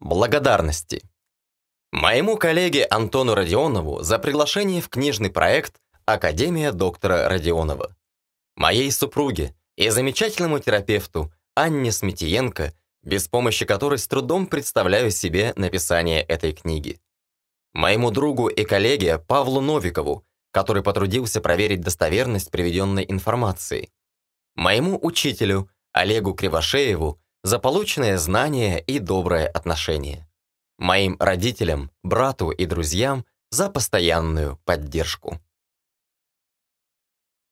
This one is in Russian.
Благодарности. Моему коллеге Антону Родионову за приглашение в книжный проект «Академия доктора Родионова». Моей супруге и замечательному терапевту Анне Сметиенко, без помощи которой с трудом представляю себе написание этой книги. Моему другу и коллеге Павлу Новикову, который потрудился проверить достоверность приведенной информации. Моему учителю Олегу Кривошееву за полученное знание и доброе отношение. Моим родителям, брату и друзьям за постоянную поддержку.